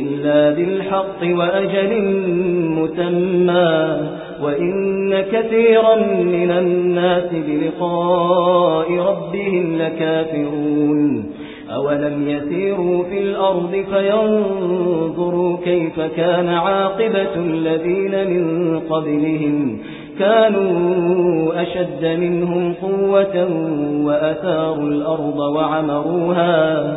إلا بالحق وأجل متمى وإن كثيرا من الناس بلقاء ربهم لكافرون أولم يسيروا في الأرض فينظروا كيف كان عاقبة الذين من قبلهم كانوا أشد منهم قوة وأثاروا الأرض وعمروها